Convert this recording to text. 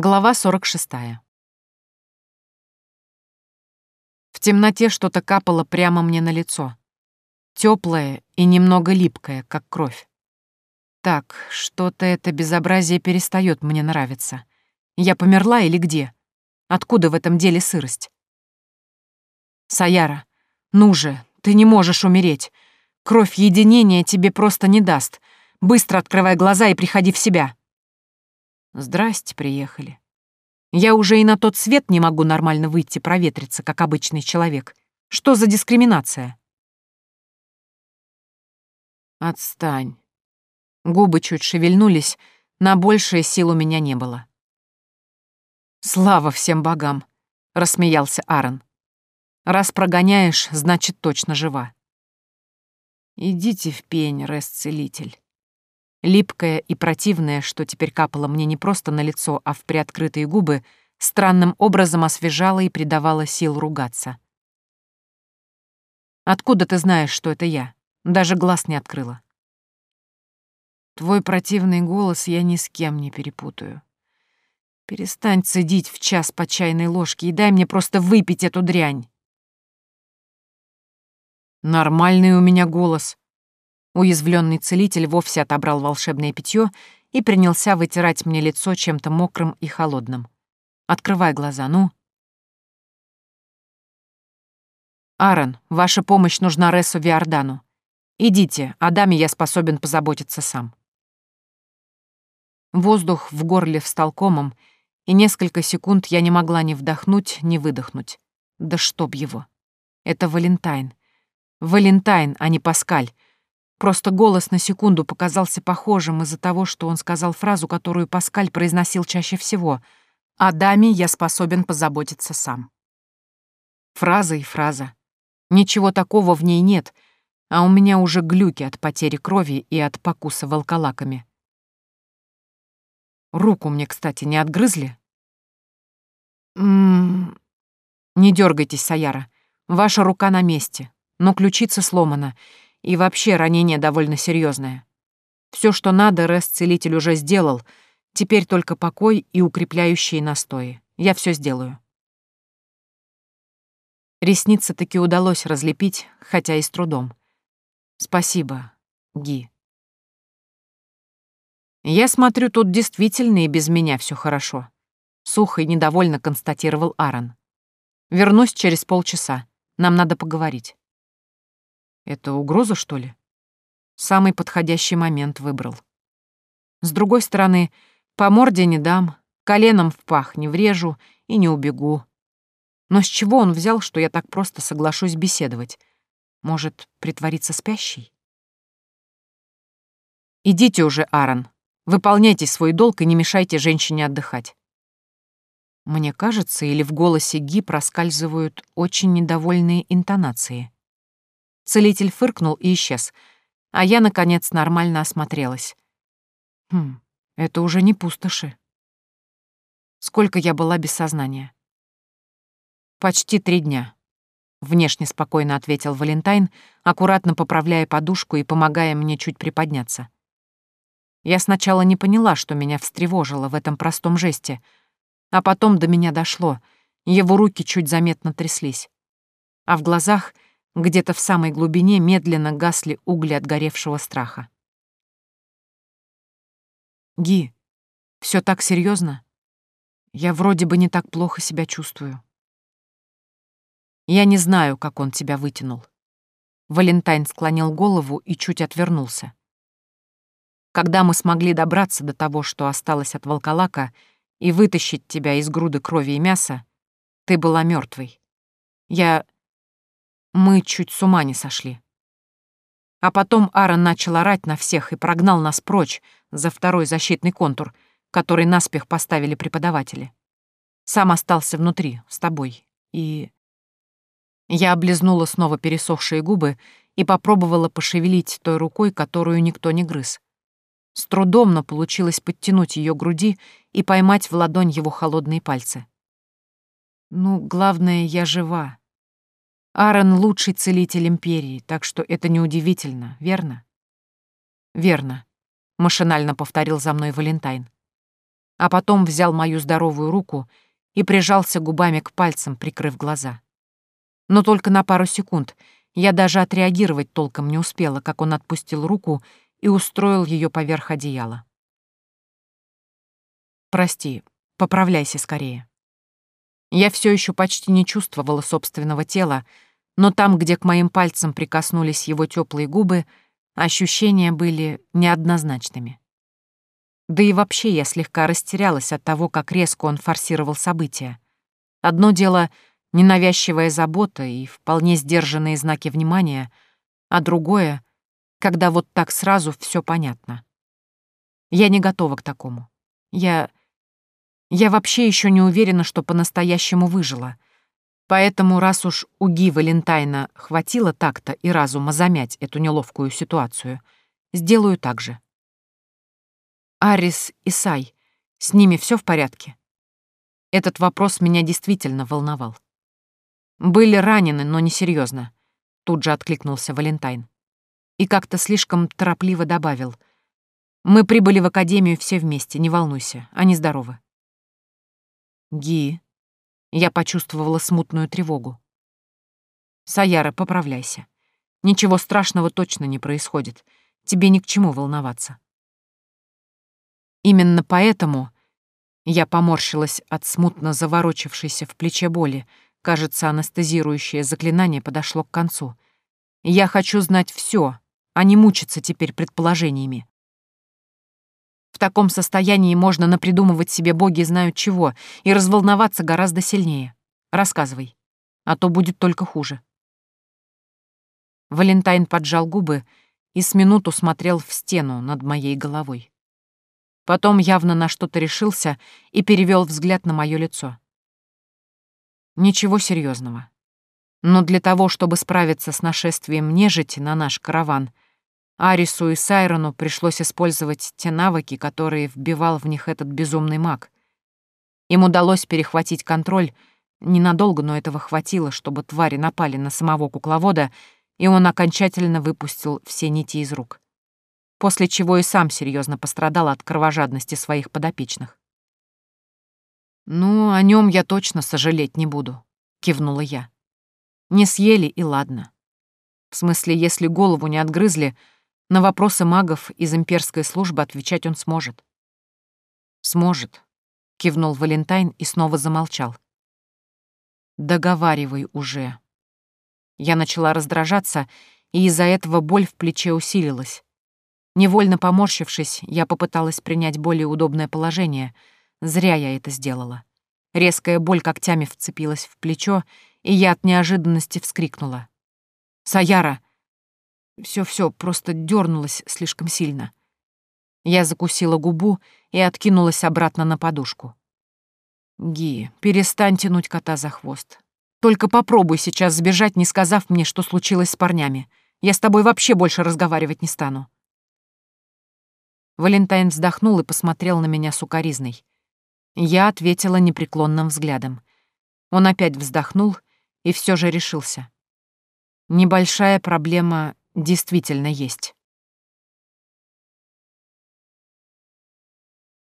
Глава 46. В темноте что-то капало прямо мне на лицо. Теплое и немного липкое, как кровь. Так, что-то это безобразие перестает мне нравиться. Я померла или где? Откуда в этом деле сырость? Саяра, ну же, ты не можешь умереть. Кровь единения тебе просто не даст. Быстро открывай глаза и приходи в себя. Здрасте, приехали. Я уже и на тот свет не могу нормально выйти проветриться, как обычный человек. Что за дискриминация? Отстань. Губы чуть шевельнулись, на большее сил у меня не было. «Слава всем богам!» — рассмеялся Аарон. «Раз прогоняешь, значит, точно жива». «Идите в пень, Рес-целитель». Липкое и противное, что теперь капало мне не просто на лицо, а в приоткрытые губы, странным образом освежало и придавало сил ругаться. «Откуда ты знаешь, что это я? Даже глаз не открыла». «Твой противный голос я ни с кем не перепутаю. Перестань цедить в час по чайной ложке и дай мне просто выпить эту дрянь». «Нормальный у меня голос», Уязвленный целитель вовсе отобрал волшебное питье и принялся вытирать мне лицо чем-то мокрым и холодным. «Открывай глаза, ну». «Аарон, ваша помощь нужна Рессу Виордану. Идите, о даме я способен позаботиться сам». Воздух в горле встал комом, и несколько секунд я не могла ни вдохнуть, ни выдохнуть. Да чтоб его. Это Валентайн. Валентайн, а не Паскаль — Просто голос на секунду показался похожим из-за того, что он сказал фразу, которую Паскаль произносил чаще всего. «О даме я способен позаботиться сам». Фраза и фраза. Ничего такого в ней нет, а у меня уже глюки от потери крови и от покуса волколаками. Руку мне, кстати, не отгрызли? Ммм... Не дергайтесь, Саяра. Ваша рука на месте, но ключица сломана, и вообще ранение довольно серьезное. Все, что надо, Рест-целитель уже сделал. Теперь только покой и укрепляющие настои. Я все сделаю. Ресницы таки удалось разлепить, хотя и с трудом. Спасибо, Ги. Я смотрю, тут действительно и без меня все хорошо. Сухо и недовольно констатировал Аарон. Вернусь через полчаса. Нам надо поговорить. Это угроза, что ли? Самый подходящий момент выбрал. С другой стороны, по морде не дам, коленом в пах не врежу и не убегу. Но с чего он взял, что я так просто соглашусь беседовать? Может, притвориться спящей? Идите уже, Аарон. Выполняйте свой долг и не мешайте женщине отдыхать. Мне кажется, или в голосе Ги проскальзывают очень недовольные интонации. Целитель фыркнул и исчез, а я, наконец, нормально осмотрелась. Хм, это уже не пустоши. Сколько я была без сознания? Почти три дня. Внешне спокойно ответил Валентайн, аккуратно поправляя подушку и помогая мне чуть приподняться. Я сначала не поняла, что меня встревожило в этом простом жесте, а потом до меня дошло, его руки чуть заметно тряслись. А в глазах — где-то в самой глубине медленно гасли угли отгоревшего страха. «Ги, все так серьезно? Я вроде бы не так плохо себя чувствую». «Я не знаю, как он тебя вытянул». Валентайн склонил голову и чуть отвернулся. «Когда мы смогли добраться до того, что осталось от волколака, и вытащить тебя из груды крови и мяса, ты была мертвой. Я мы чуть с ума не сошли. А потом Аарон начал орать на всех и прогнал нас прочь за второй защитный контур, который наспех поставили преподаватели. Сам остался внутри, с тобой, и... Я облизнула снова пересохшие губы и попробовала пошевелить той рукой, которую никто не грыз. С трудом, но получилось подтянуть ее груди и поймать в ладонь его холодные пальцы. Ну, главное, я жива, Аарон — лучший целитель Империи, так что это неудивительно, верно? Верно, — машинально повторил за мной Валентайн. а потом взял мою здоровую руку и прижался губами к пальцам, прикрыв глаза. Но только на пару секунд я даже отреагировать толком не успела, как он отпустил руку и устроил ее поверх одеяла. «Прости, поправляйся скорее». Я все еще почти не чувствовала собственного тела, но там, где к моим пальцам прикоснулись его теплые губы, ощущения были неоднозначными. Да и вообще я слегка растерялась от того, как резко он форсировал события. Одно дело — ненавязчивая забота и вполне сдержанные знаки внимания, а другое — когда вот так сразу все понятно. Я не готова к такому. Я... Я вообще еще не уверена, что по-настоящему выжила — Поэтому, раз уж у Ги Валентайна хватило так-то и разума замять эту неловкую ситуацию, сделаю так же. Арис и Сай, с ними все в порядке? Этот вопрос меня действительно волновал. Были ранены, но не серьезно. Тут же откликнулся Валентайн. И как-то слишком торопливо добавил. Мы прибыли в академию все вместе, не волнуйся, они здоровы. Ги, я почувствовала смутную тревогу. «Саяра, поправляйся. Ничего страшного точно не происходит. Тебе ни к чему волноваться». Именно поэтому я поморщилась от смутно заворочившейся в плече боли. Кажется, анестезирующее заклинание подошло к концу. Я хочу знать все, а не мучиться теперь предположениями. В таком состоянии можно напридумывать себе боги знают чего и разволноваться гораздо сильнее. Рассказывай, а то будет только хуже. Валентайн поджал губы и с минуту смотрел в стену над моей головой. Потом явно на что-то решился и перевел взгляд на мое лицо. Ничего серьезного. Но для того, чтобы справиться с нашествием нежити на наш караван — Арису и Сайрону пришлось использовать те навыки, которые вбивал в них этот безумный маг. Им удалось перехватить контроль, ненадолго, но этого хватило, чтобы твари напали на самого кукловода, и он окончательно выпустил все нити из рук. После чего и сам серьезно пострадал от кровожадности своих подопечных. «Ну, о нем я точно сожалеть не буду», — кивнула я. «Не съели и ладно. В смысле, если голову не отгрызли, на вопросы магов из имперской службы отвечать он сможет. «Сможет», — кивнул Валентайн и снова замолчал. «Договаривай уже». Я начала раздражаться, и из-за этого боль в плече усилилась. Невольно поморщившись, я попыталась принять более удобное положение. Зря я это сделала. Резкая боль когтями вцепилась в плечо, и я от неожиданности вскрикнула. «Саяра!» Все-все просто дернулось слишком сильно. Я закусила губу и откинулась обратно на подушку. «Ги, перестань тянуть кота за хвост. Только попробуй сейчас сбежать, не сказав мне, что случилось с парнями. Я с тобой вообще больше разговаривать не стану». Валентайн вздохнул и посмотрел на меня сукоризной. Я ответила непреклонным взглядом. Он опять вздохнул и все же решился. Небольшая проблема действительно есть.